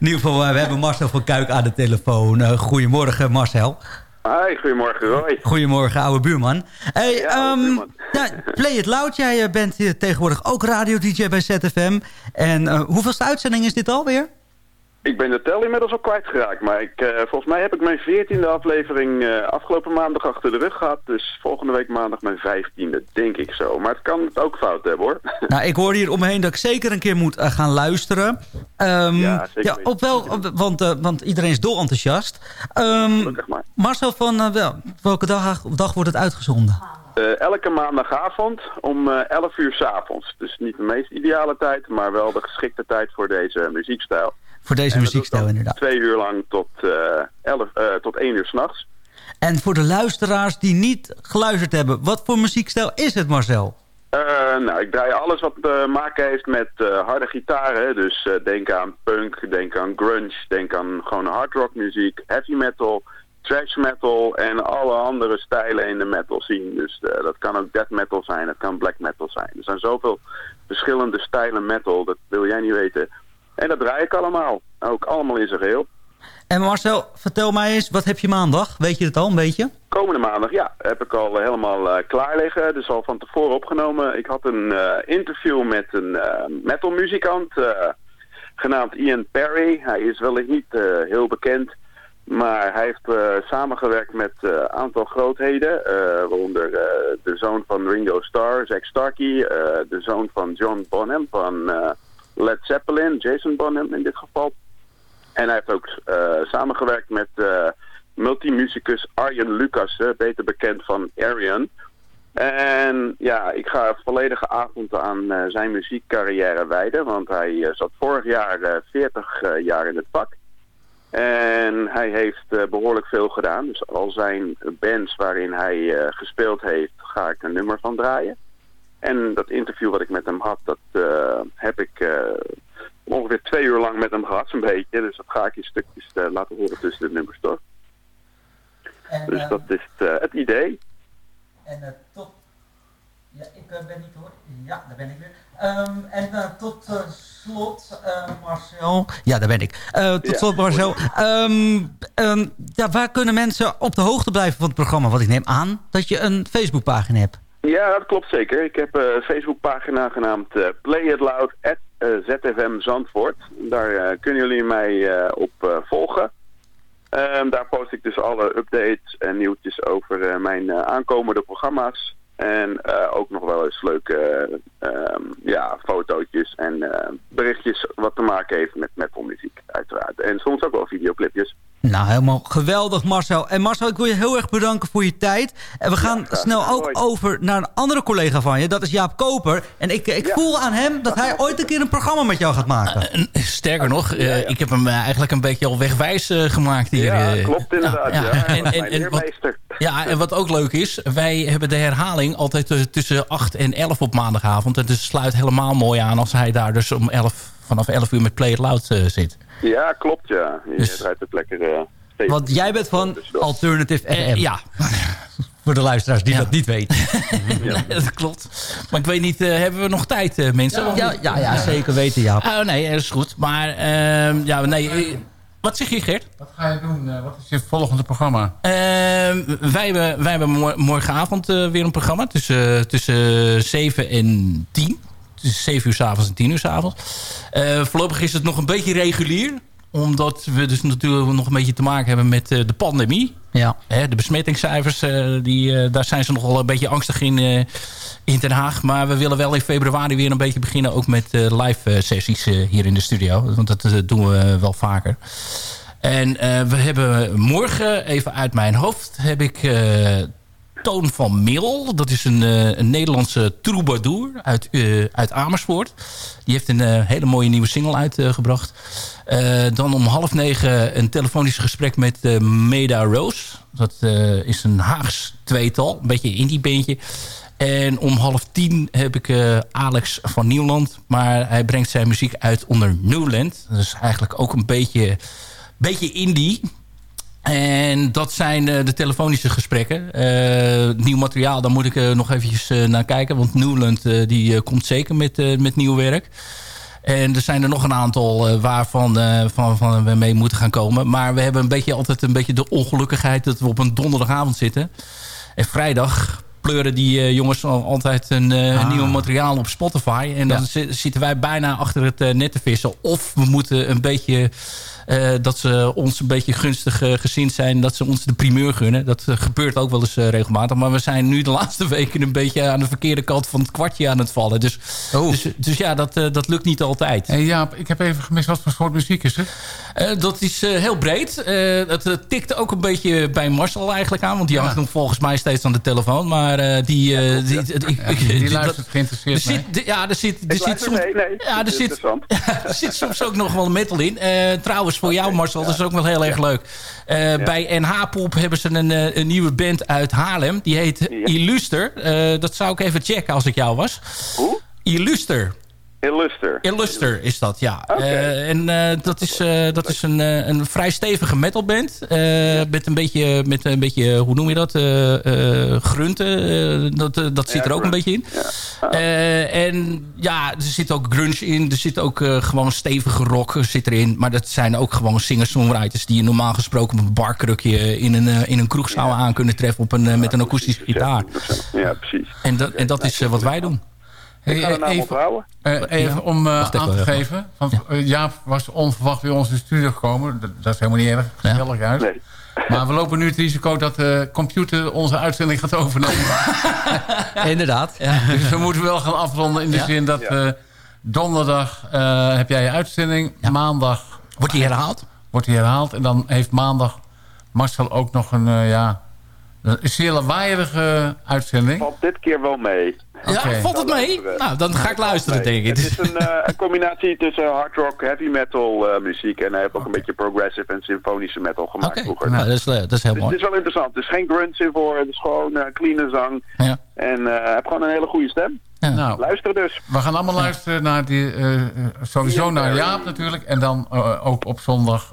In ieder geval, we hebben Marcel van Kuik aan de telefoon. goedemorgen, Marcel. Hi, goedemorgen Roy. Goedemorgen, oude buurman. Hey, ja, um, Play It Loud, jij bent hier tegenwoordig ook radio-dj bij ZFM. En uh, hoeveelste uitzending is dit alweer? Ik ben de tel inmiddels al kwijtgeraakt, maar ik, uh, volgens mij heb ik mijn veertiende aflevering uh, afgelopen maandag achter de rug gehad. Dus volgende week maandag mijn vijftiende, denk ik zo. Maar het kan het ook fout hebben hoor. Nou, ik hoor hier omheen dat ik zeker een keer moet uh, gaan luisteren. Um, ja, zeker. Ja, op wel, op, want, want iedereen is dol enthousiast. Um, maar. Marcel, van wel, welke dag, dag wordt het uitgezonden? elke maandagavond om 11 uur s avonds. Dus niet de meest ideale tijd, maar wel de geschikte tijd voor deze muziekstijl. Voor deze muziekstijl inderdaad. Twee uur lang tot, uh, elf, uh, tot één uur s'nachts. En voor de luisteraars die niet geluisterd hebben, wat voor muziekstijl is het Marcel? Uh, nou, ik draai alles wat te maken heeft met harde gitaren. Dus denk aan punk, denk aan grunge, denk aan gewoon hard rock muziek, heavy metal, thrash metal en alle andere stijlen in de metal scene. Dus dat kan ook death metal zijn, dat kan black metal zijn. Er zijn zoveel verschillende stijlen metal, dat wil jij niet weten. En dat draai ik allemaal. Ook allemaal in zijn geheel. En Marcel, vertel mij eens, wat heb je maandag? Weet je het al een beetje? Komende maandag, ja. Heb ik al helemaal uh, klaar liggen. Dus al van tevoren opgenomen. Ik had een uh, interview met een uh, metalmuzikant genaamd Ian Perry. Hij is wellicht niet heel bekend. Maar hij heeft samengewerkt met een aantal grootheden. waaronder de zoon van Ringo Starr, Zack Starkey. de zoon van John Bonham van... Led Zeppelin, Jason Bonham in dit geval. En hij heeft ook uh, samengewerkt met uh, multimusicus Arjen Lucas, beter bekend van Arian. En ja, ik ga volledige avond aan zijn muziekcarrière wijden, want hij zat vorig jaar 40 jaar in het vak. En hij heeft behoorlijk veel gedaan, dus al zijn bands waarin hij gespeeld heeft, ga ik een nummer van draaien. En dat interview wat ik met hem had, dat uh, heb ik uh, ongeveer twee uur lang met hem gehad, zo'n beetje. Dus dat ga ik in stukjes uh, laten horen tussen de nummers door. En, dus dat is het, het idee. En tot... Ja, ik ben niet hoor. Ja, daar ben ik weer. Um, en tot slot, Marcel... Ja, daar ben ik. tot ja, slot, Marcel. Um, um, ja, waar kunnen mensen op de hoogte blijven van het programma? Want ik neem aan dat je een Facebookpagina hebt. Ja, dat klopt zeker. Ik heb een Facebookpagina genaamd uh, Play It Loud at ZFM Zandvoort. Daar kunnen jullie mij op volgen. Um, daar post ik dus alle updates en nieuwtjes over mijn aankomende programma's. En ook nog wel eens leuke um, ja, fotootjes en berichtjes wat te maken heeft met metalmuziek uiteraard. En soms ook wel videoclipjes. Nou, helemaal geweldig Marcel. En Marcel, ik wil je heel erg bedanken voor je tijd. En we gaan snel ook over naar een andere collega van je. Dat is Jaap Koper. En ik, ik voel aan hem dat hij ooit een keer een programma met jou gaat maken. Uh, sterker nog, uh, ik heb hem eigenlijk een beetje al wegwijs uh, gemaakt hier. Ja, klopt inderdaad. Ja, ja. En, en, en, wat, ja, en wat ook leuk is, wij hebben de herhaling altijd tussen 8 en 11 op maandagavond. En dus sluit helemaal mooi aan als hij daar dus om 11, vanaf 11 uur met Play It Loud zit. Ja, klopt ja. Je dus, draait het lekker... Uh, want jij bent van Alternative FM. ja. Voor de luisteraars die dat niet weten. ja, dat klopt. Maar ik weet niet, uh, hebben we nog tijd uh, mensen? Ja, ja, ja, ja, zeker weten ja. Oh nee, dat is goed. Maar uh, ja, nee... Wat zeg je Geert? Wat ga je doen? wat is je volgende programma? wij, hebben, wij hebben morgenavond weer een programma. Tussen, tussen 7 en 10 tussen 7 uur s avonds en 10 uur s avonds. Uh, voorlopig is het nog een beetje regulier. Omdat we dus natuurlijk nog een beetje te maken hebben met uh, de pandemie. Ja. De besmettingscijfers, uh, die, daar zijn ze nogal een beetje angstig in, in Den Haag. Maar we willen wel in februari weer een beetje beginnen. Ook met live sessies hier in de studio. Want dat doen we wel vaker. En we hebben morgen, even uit mijn hoofd, heb ik Toon van Mil. Dat is een, uh, een Nederlandse troubadour uit, uh, uit Amersfoort. Die heeft een uh, hele mooie nieuwe single uitgebracht. dan om half negen een telefonisch gesprek met Meda Rose. Dat is een Haags tweetal. Een beetje indie beentje. En om half tien heb ik Alex van Nieuwland. Maar hij brengt zijn muziek uit onder Newland. Dat is eigenlijk ook een beetje, beetje indie. En dat zijn uh, de telefonische gesprekken. Uh, nieuw materiaal, daar moet ik uh, nog eventjes naar kijken. Want Newland die komt zeker met, met nieuw werk. En er zijn er nog een aantal waarvan van, van we mee moeten gaan komen. Maar we hebben een beetje altijd een beetje de ongelukkigheid dat we op een donderdagavond zitten. En vrijdag pleuren die jongens altijd een uh, nieuw materiaal op Spotify. En dan zitten wij bijna achter het uh, net te vissen. Of we moeten een beetje uh, dat ze ons een beetje gunstig uh, gezind zijn. Dat ze ons de primeur gunnen. Dat uh, gebeurt ook wel eens regelmatig. Maar we zijn nu de laatste weken een beetje aan de verkeerde kant van het kwartje aan het vallen. Dus, oh. dus, dus, ja, dat, dat lukt niet altijd. Hey Jaap, ik heb even gemist. Wat voor soort muziek is het? dat is heel breed. het tikt ook een beetje bij Marcel eigenlijk aan. Want die hangt nog volgens mij steeds aan de telefoon. Maar die... Ja, die, die, die, die luistert geïnteresseerd er zit, Ja, er zit, er zit soms, mee, nee. ja, er zit, er zit soms ook nog wel metal in. trouwens, voor jou Marcel. Dat is ook wel heel erg leuk. Uh, ja. Bij NH-pop hebben ze een, eh, een, nieuwe band uit Haarlem. Die heet ja. Illuster. Uh, dat zou ik even checken als ik jou was. Hoe? Illuster. Illuster. Illuster is dat, ja. Okay. Uh, en uh, dat is, uh, dat is een, een vrij stevige metalband. met een beetje, met een beetje, hoe noem je dat? grunten. dat dat zit ja, er ook een beetje in. Ja. En ja, er zit ook grunge in. Er zit ook gewoon stevige rock zit erin. Maar dat zijn ook gewoon singer-songwriters... die je normaal gesproken op een barkrukje in een, in een kroeg zouden aan kunnen treffen... Op een, met een akoestische gitaar. Ja, precies. En dat, en dat is wat wij doen. Hey, ik ga de naam even, onthouden. Uh, even om uh, aan te geven. Want ja. Jaap was onverwacht bij ons in de studio gekomen. Dat, dat is helemaal niet erg. Gezellig ja. uit. Nee. Maar we lopen nu het risico dat de computer onze uitzending gaat overnemen. Inderdaad. Ja. Dus we moeten wel gaan afronden in de zin dat donderdag heb jij je uitzending. Maandag... Wordt die herhaald? Wordt die herhaald. En dan heeft maandag Marcel ook nog een... ja, een zeer lawaaierige uitzending. Valt dit keer wel mee. Ja, valt het mee? Nou, dan ga ik luisteren, denk ik. Het is een, uh, een combinatie tussen hard rock, heavy metal uh, muziek... en hij heeft ook een beetje progressive en symfonische metal gemaakt okay. vroeger. Nou, dat, is, dat is heel dus mooi. Het is wel interessant. Er is geen grunts in voor, het is gewoon uh, clean zang. Ja. En hij heeft gewoon een hele goede stem. Ja. Nou, luisteren dus. We gaan allemaal luisteren naar die, sowieso naar Jaap natuurlijk. En dan ook op zondag